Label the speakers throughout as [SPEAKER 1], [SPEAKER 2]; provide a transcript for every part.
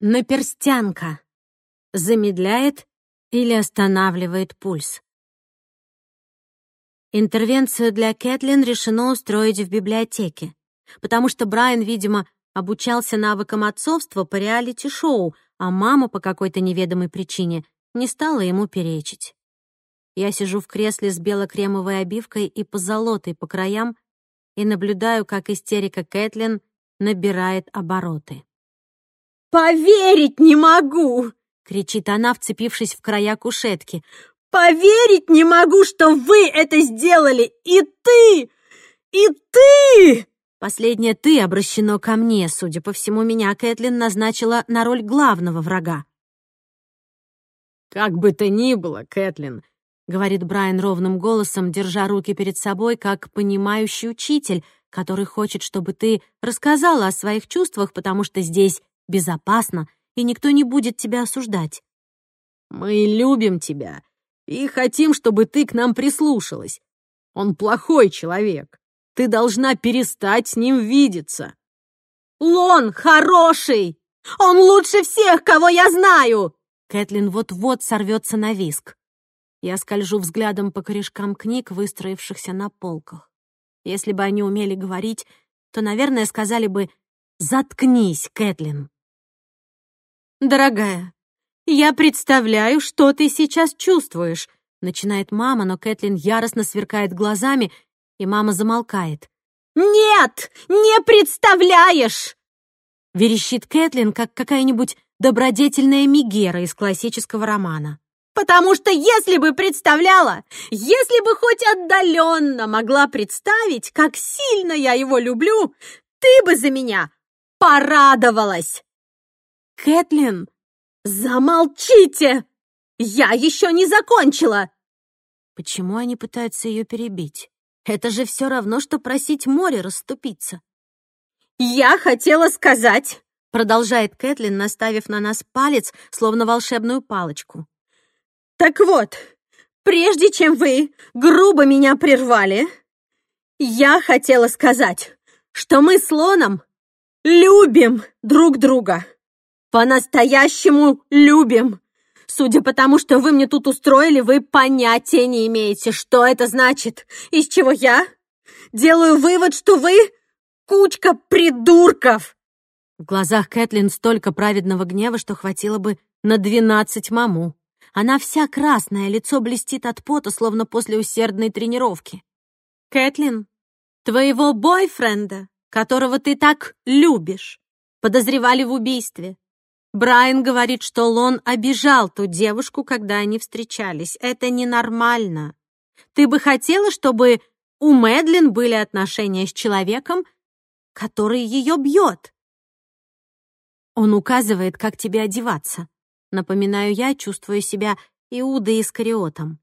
[SPEAKER 1] Наперстянка. Замедляет или останавливает пульс. Интервенцию для Кэтлин решено устроить в библиотеке, потому что Брайан, видимо, обучался навыкам отцовства по реалити-шоу, а мама по какой-то неведомой причине не стала ему перечить. Я сижу в кресле с бело-кремовой обивкой и позолотой по краям и наблюдаю, как истерика Кэтлин набирает обороты.
[SPEAKER 2] «Поверить не могу!» — кричит она, вцепившись в края кушетки. «Поверить не могу, что вы это сделали! И ты! И ты!»
[SPEAKER 1] Последнее «ты» обращено ко мне. Судя по всему, меня Кэтлин назначила на роль главного врага.
[SPEAKER 3] «Как бы то ни было, Кэтлин», —
[SPEAKER 1] говорит Брайан ровным голосом, держа руки перед собой, как понимающий учитель, который хочет, чтобы ты рассказала о своих чувствах, потому что здесь безопасно, и никто не будет тебя осуждать.
[SPEAKER 3] Мы любим тебя и хотим, чтобы ты к нам прислушалась. Он плохой человек. Ты должна перестать с ним видеться.
[SPEAKER 2] Лон хороший! Он лучше всех, кого я знаю!
[SPEAKER 1] Кэтлин вот-вот сорвется на виск. Я скольжу взглядом по корешкам книг, выстроившихся на полках. Если бы они умели говорить, то, наверное, сказали бы «Заткнись, Кэтлин!»
[SPEAKER 2] «Дорогая, я представляю, что ты сейчас чувствуешь», начинает мама, но Кэтлин яростно сверкает глазами, и мама замолкает. «Нет, не представляешь!»
[SPEAKER 1] верещит Кэтлин, как какая-нибудь добродетельная Мегера из классического романа.
[SPEAKER 2] «Потому что если бы представляла, если бы хоть отдаленно могла представить, как сильно я его люблю, ты бы за меня порадовалась!»
[SPEAKER 1] «Кэтлин,
[SPEAKER 2] замолчите! Я еще не закончила!»
[SPEAKER 1] Почему они пытаются ее перебить? Это же все равно, что просить море расступиться.
[SPEAKER 2] «Я хотела сказать!»
[SPEAKER 1] Продолжает Кэтлин, наставив на нас палец, словно волшебную палочку.
[SPEAKER 2] «Так вот, прежде чем вы грубо меня прервали, я хотела сказать, что мы с Лоном любим друг друга. По-настоящему любим. Судя по тому, что вы мне тут устроили, вы понятия не имеете, что это значит. Из чего я делаю вывод, что вы кучка придурков!»
[SPEAKER 1] В глазах Кэтлин столько праведного гнева, что хватило бы на двенадцать маму. Она вся красная, лицо блестит от пота, словно после усердной тренировки.
[SPEAKER 2] «Кэтлин, твоего бойфренда, которого ты так любишь, подозревали в убийстве. Брайан говорит, что Лон обижал ту девушку, когда они встречались. Это ненормально. Ты бы хотела, чтобы у Мэдлин были отношения с человеком, который ее бьет?
[SPEAKER 1] Он указывает, как тебе одеваться. Напоминаю я, чувствую себя Иудой Искариотом.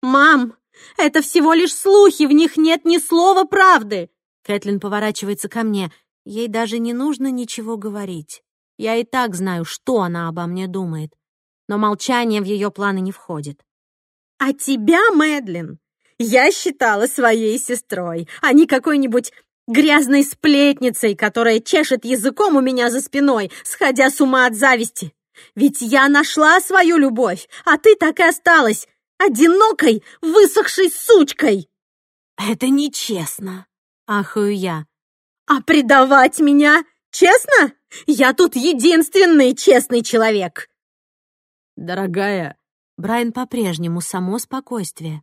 [SPEAKER 2] «Мам, это всего лишь слухи, в них нет ни слова правды!»
[SPEAKER 1] Кэтлин поворачивается ко мне. Ей даже не нужно ничего говорить. Я и так знаю, что она обо мне думает, но молчание в ее планы не входит.
[SPEAKER 2] «А тебя, Мэдлин, я считала своей сестрой, а не какой-нибудь грязной сплетницей, которая чешет языком у меня за спиной, сходя с ума от зависти. Ведь я нашла свою любовь, а ты так и осталась одинокой, высохшей сучкой!»
[SPEAKER 1] «Это нечестно!» — ахую я.
[SPEAKER 2] «А предавать меня честно?» Я тут единственный честный человек!»
[SPEAKER 3] «Дорогая!»
[SPEAKER 1] Брайан по-прежнему само спокойствие.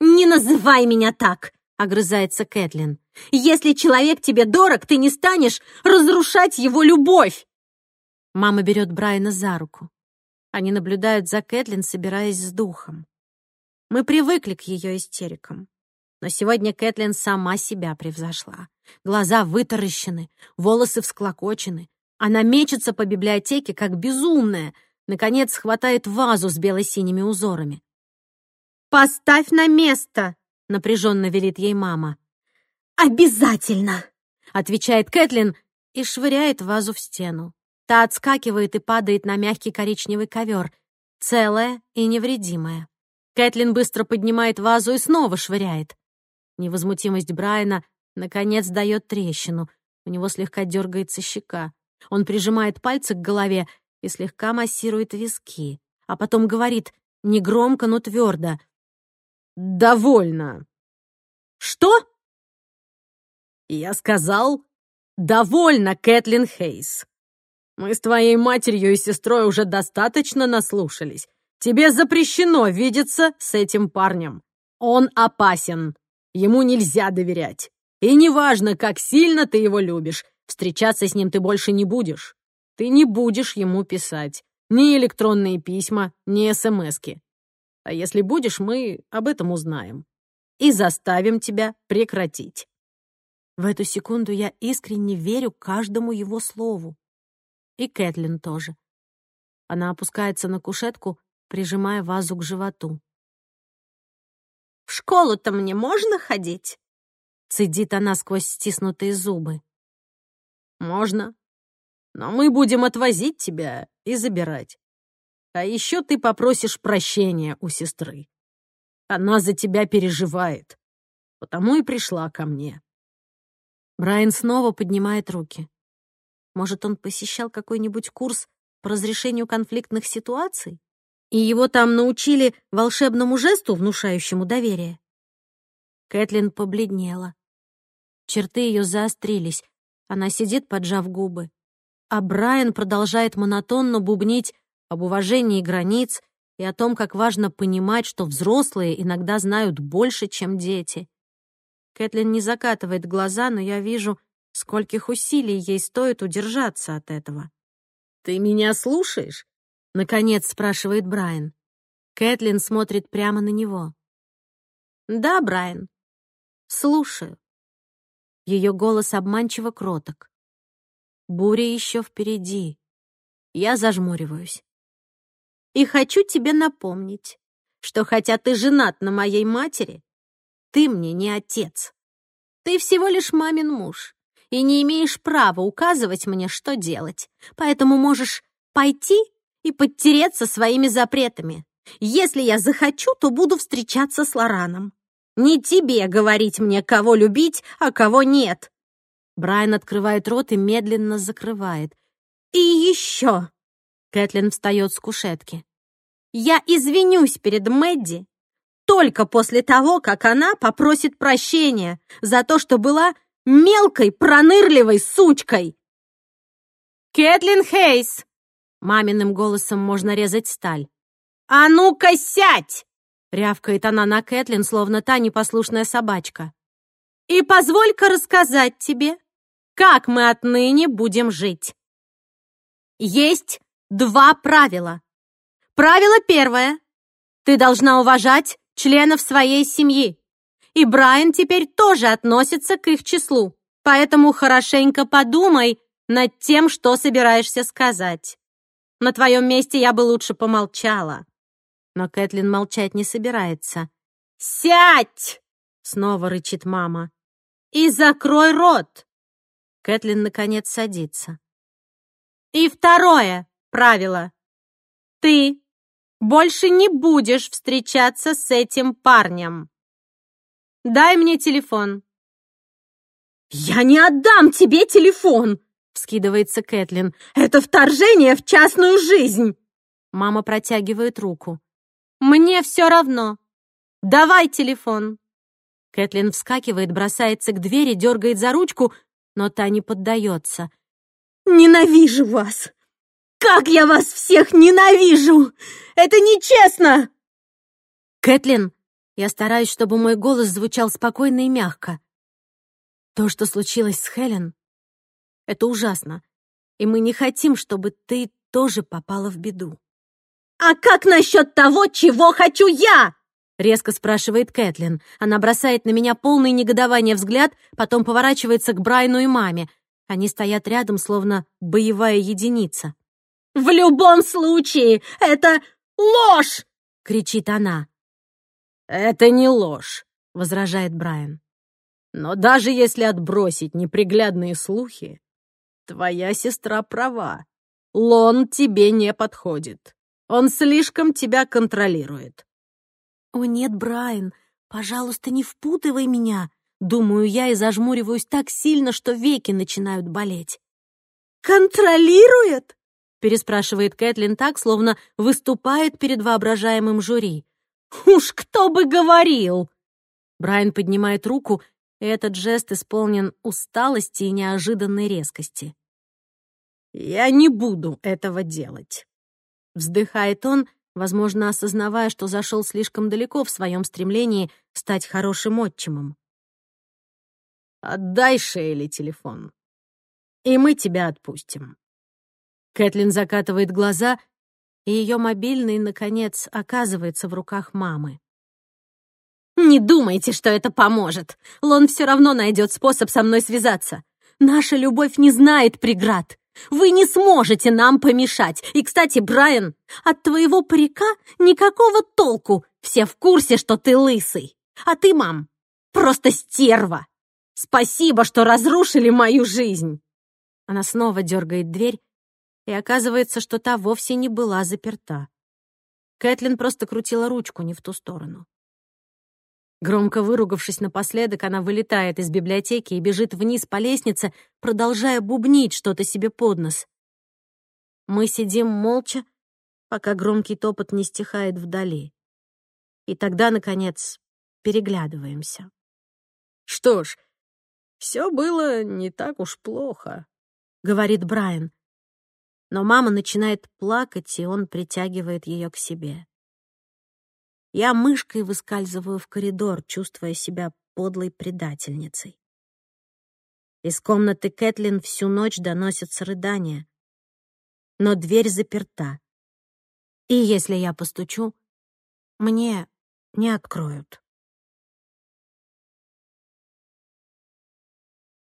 [SPEAKER 2] «Не называй меня так!» — огрызается Кэтлин. «Если человек тебе дорог, ты не станешь разрушать его любовь!»
[SPEAKER 1] Мама берет Брайана за руку. Они наблюдают за Кэтлин, собираясь с духом. Мы привыкли к ее истерикам. Но сегодня Кэтлин сама себя превзошла. Глаза вытаращены, волосы всклокочены, она мечется по библиотеке, как безумная. Наконец хватает вазу с бело-синими узорами.
[SPEAKER 2] «Поставь на место!»
[SPEAKER 1] — напряженно велит ей мама.
[SPEAKER 2] «Обязательно!»
[SPEAKER 1] — отвечает Кэтлин и швыряет вазу в стену. Та отскакивает и падает на мягкий коричневый ковер, целая и невредимая. Кэтлин быстро поднимает вазу и снова швыряет. Невозмутимость Брайана, наконец, дает трещину. У него слегка дергается щека. Он прижимает пальцы к голове и слегка массирует виски, а потом говорит негромко, но твердо.
[SPEAKER 3] «Довольно!»
[SPEAKER 1] «Что?»
[SPEAKER 3] «Я сказал, довольно, Кэтлин Хейс. Мы с твоей матерью и сестрой уже достаточно наслушались. Тебе запрещено видеться с этим парнем. Он опасен. Ему нельзя доверять. И неважно, как сильно ты его любишь, Встречаться с ним ты больше не будешь. Ты не будешь ему писать. Ни электронные письма, ни смски. А если будешь, мы об этом узнаем. И заставим тебя прекратить.
[SPEAKER 1] В эту секунду я искренне верю каждому его слову. И Кэтлин тоже. Она опускается на кушетку, прижимая вазу к животу.
[SPEAKER 2] «В школу-то мне можно ходить?»
[SPEAKER 1] Цедит она сквозь стиснутые зубы.
[SPEAKER 3] «Можно. Но мы будем отвозить тебя и забирать. А еще ты попросишь прощения у сестры. Она за тебя переживает, потому и пришла ко мне».
[SPEAKER 1] Брайан снова поднимает руки. Может, он посещал какой-нибудь курс по разрешению конфликтных ситуаций? И его там научили волшебному жесту, внушающему доверие? Кэтлин побледнела. Черты ее заострились, она сидит, поджав губы. А Брайан продолжает монотонно бубнить об уважении границ и о том, как важно понимать, что взрослые иногда знают больше, чем дети. Кэтлин не закатывает глаза, но я вижу, скольких усилий ей стоит удержаться от этого.
[SPEAKER 3] «Ты меня слушаешь?»
[SPEAKER 1] — наконец спрашивает Брайан. Кэтлин смотрит прямо на него.
[SPEAKER 2] «Да, Брайан. Слушаю».
[SPEAKER 1] Ее голос обманчиво кроток. «Буря еще впереди. Я зажмуриваюсь.
[SPEAKER 2] И хочу тебе напомнить, что хотя ты женат на моей матери, ты мне не отец. Ты всего лишь мамин муж и не имеешь права указывать мне, что делать, поэтому можешь пойти и подтереться своими запретами. Если я захочу, то буду встречаться с Лораном. Не тебе говорить мне, кого любить, а кого нет!»
[SPEAKER 1] Брайан открывает рот и медленно закрывает.
[SPEAKER 2] «И еще!»
[SPEAKER 1] Кэтлин встает с кушетки.
[SPEAKER 2] «Я извинюсь перед Мэдди только после того, как она попросит прощения за то, что была мелкой, пронырливой сучкой!» «Кэтлин Хейс!»
[SPEAKER 1] Маминым голосом можно резать сталь.
[SPEAKER 2] «А ну-ка сядь!»
[SPEAKER 1] Рявкает она на Кэтлин, словно та непослушная собачка.
[SPEAKER 2] «И позволь-ка рассказать тебе, как мы отныне будем жить. Есть два правила. Правило первое. Ты должна уважать членов своей семьи. И Брайан теперь тоже относится к их числу. Поэтому хорошенько подумай над тем, что собираешься сказать. На твоем месте я бы лучше помолчала
[SPEAKER 1] но Кэтлин молчать не собирается.
[SPEAKER 2] «Сядь!» — снова рычит мама. «И закрой рот!»
[SPEAKER 1] Кэтлин, наконец, садится.
[SPEAKER 2] «И второе правило. Ты больше не будешь встречаться с этим парнем. Дай мне телефон». «Я не отдам тебе телефон!» — вскидывается Кэтлин. «Это вторжение в частную жизнь!»
[SPEAKER 1] Мама протягивает руку.
[SPEAKER 2] Мне все равно. Давай телефон.
[SPEAKER 1] Кэтлин вскакивает, бросается к двери, дергает за ручку, но та не поддается.
[SPEAKER 2] Ненавижу вас. Как я вас всех ненавижу! Это нечестно!
[SPEAKER 1] Кэтлин, я стараюсь, чтобы мой голос звучал спокойно и мягко. То, что случилось с Хелен, это ужасно, и мы не хотим, чтобы ты тоже попала в беду.
[SPEAKER 2] «А как насчет того, чего хочу я?»
[SPEAKER 1] Резко спрашивает Кэтлин. Она бросает на меня полный негодования взгляд, потом поворачивается к Брайну и маме. Они стоят рядом, словно боевая единица.
[SPEAKER 2] «В любом случае, это ложь!» — кричит она.
[SPEAKER 3] «Это не ложь», — возражает Брайан. «Но даже если отбросить неприглядные слухи, твоя сестра права. Лон тебе не подходит». Он слишком тебя контролирует».
[SPEAKER 1] «О нет, Брайан, пожалуйста, не впутывай меня!» Думаю я и зажмуриваюсь так сильно, что веки начинают болеть.
[SPEAKER 2] «Контролирует?»
[SPEAKER 1] — переспрашивает Кэтлин так, словно выступает перед воображаемым жюри.
[SPEAKER 2] «Уж кто бы говорил!»
[SPEAKER 1] Брайан поднимает руку, и этот жест исполнен усталости и неожиданной резкости.
[SPEAKER 3] «Я не буду этого делать».
[SPEAKER 1] Вздыхает он, возможно, осознавая, что зашел слишком далеко в своем стремлении стать хорошим отчимом.
[SPEAKER 3] «Отдай Шейли телефон, и мы тебя отпустим».
[SPEAKER 1] Кэтлин закатывает глаза, и ее мобильный, наконец, оказывается в руках мамы.
[SPEAKER 2] «Не думайте, что это поможет. Лон все равно найдет способ со мной связаться. Наша любовь не знает преград. Вы не сможете нам помешать. И, кстати, Брайан, от твоего парика никакого толку. Все в курсе, что ты лысый. А ты, мам, просто стерва. Спасибо, что разрушили мою жизнь.
[SPEAKER 1] Она снова дергает дверь, и оказывается, что та вовсе не была заперта. Кэтлин просто крутила ручку не в ту сторону. Громко выругавшись напоследок, она вылетает из библиотеки и бежит вниз по лестнице, продолжая бубнить что-то себе под нос. Мы сидим молча, пока громкий топот не стихает вдали. И тогда, наконец, переглядываемся.
[SPEAKER 3] «Что ж, все было не так уж плохо», —
[SPEAKER 1] говорит Брайан. Но мама начинает плакать, и он притягивает ее к себе. Я мышкой выскальзываю в коридор, чувствуя себя подлой предательницей. Из комнаты Кэтлин всю ночь доносятся рыдания. Но дверь заперта. И если я постучу, мне не откроют.